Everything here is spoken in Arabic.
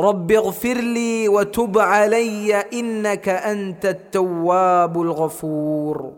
رب اغفر لي وتب علي إنك أنت التواب الغفور.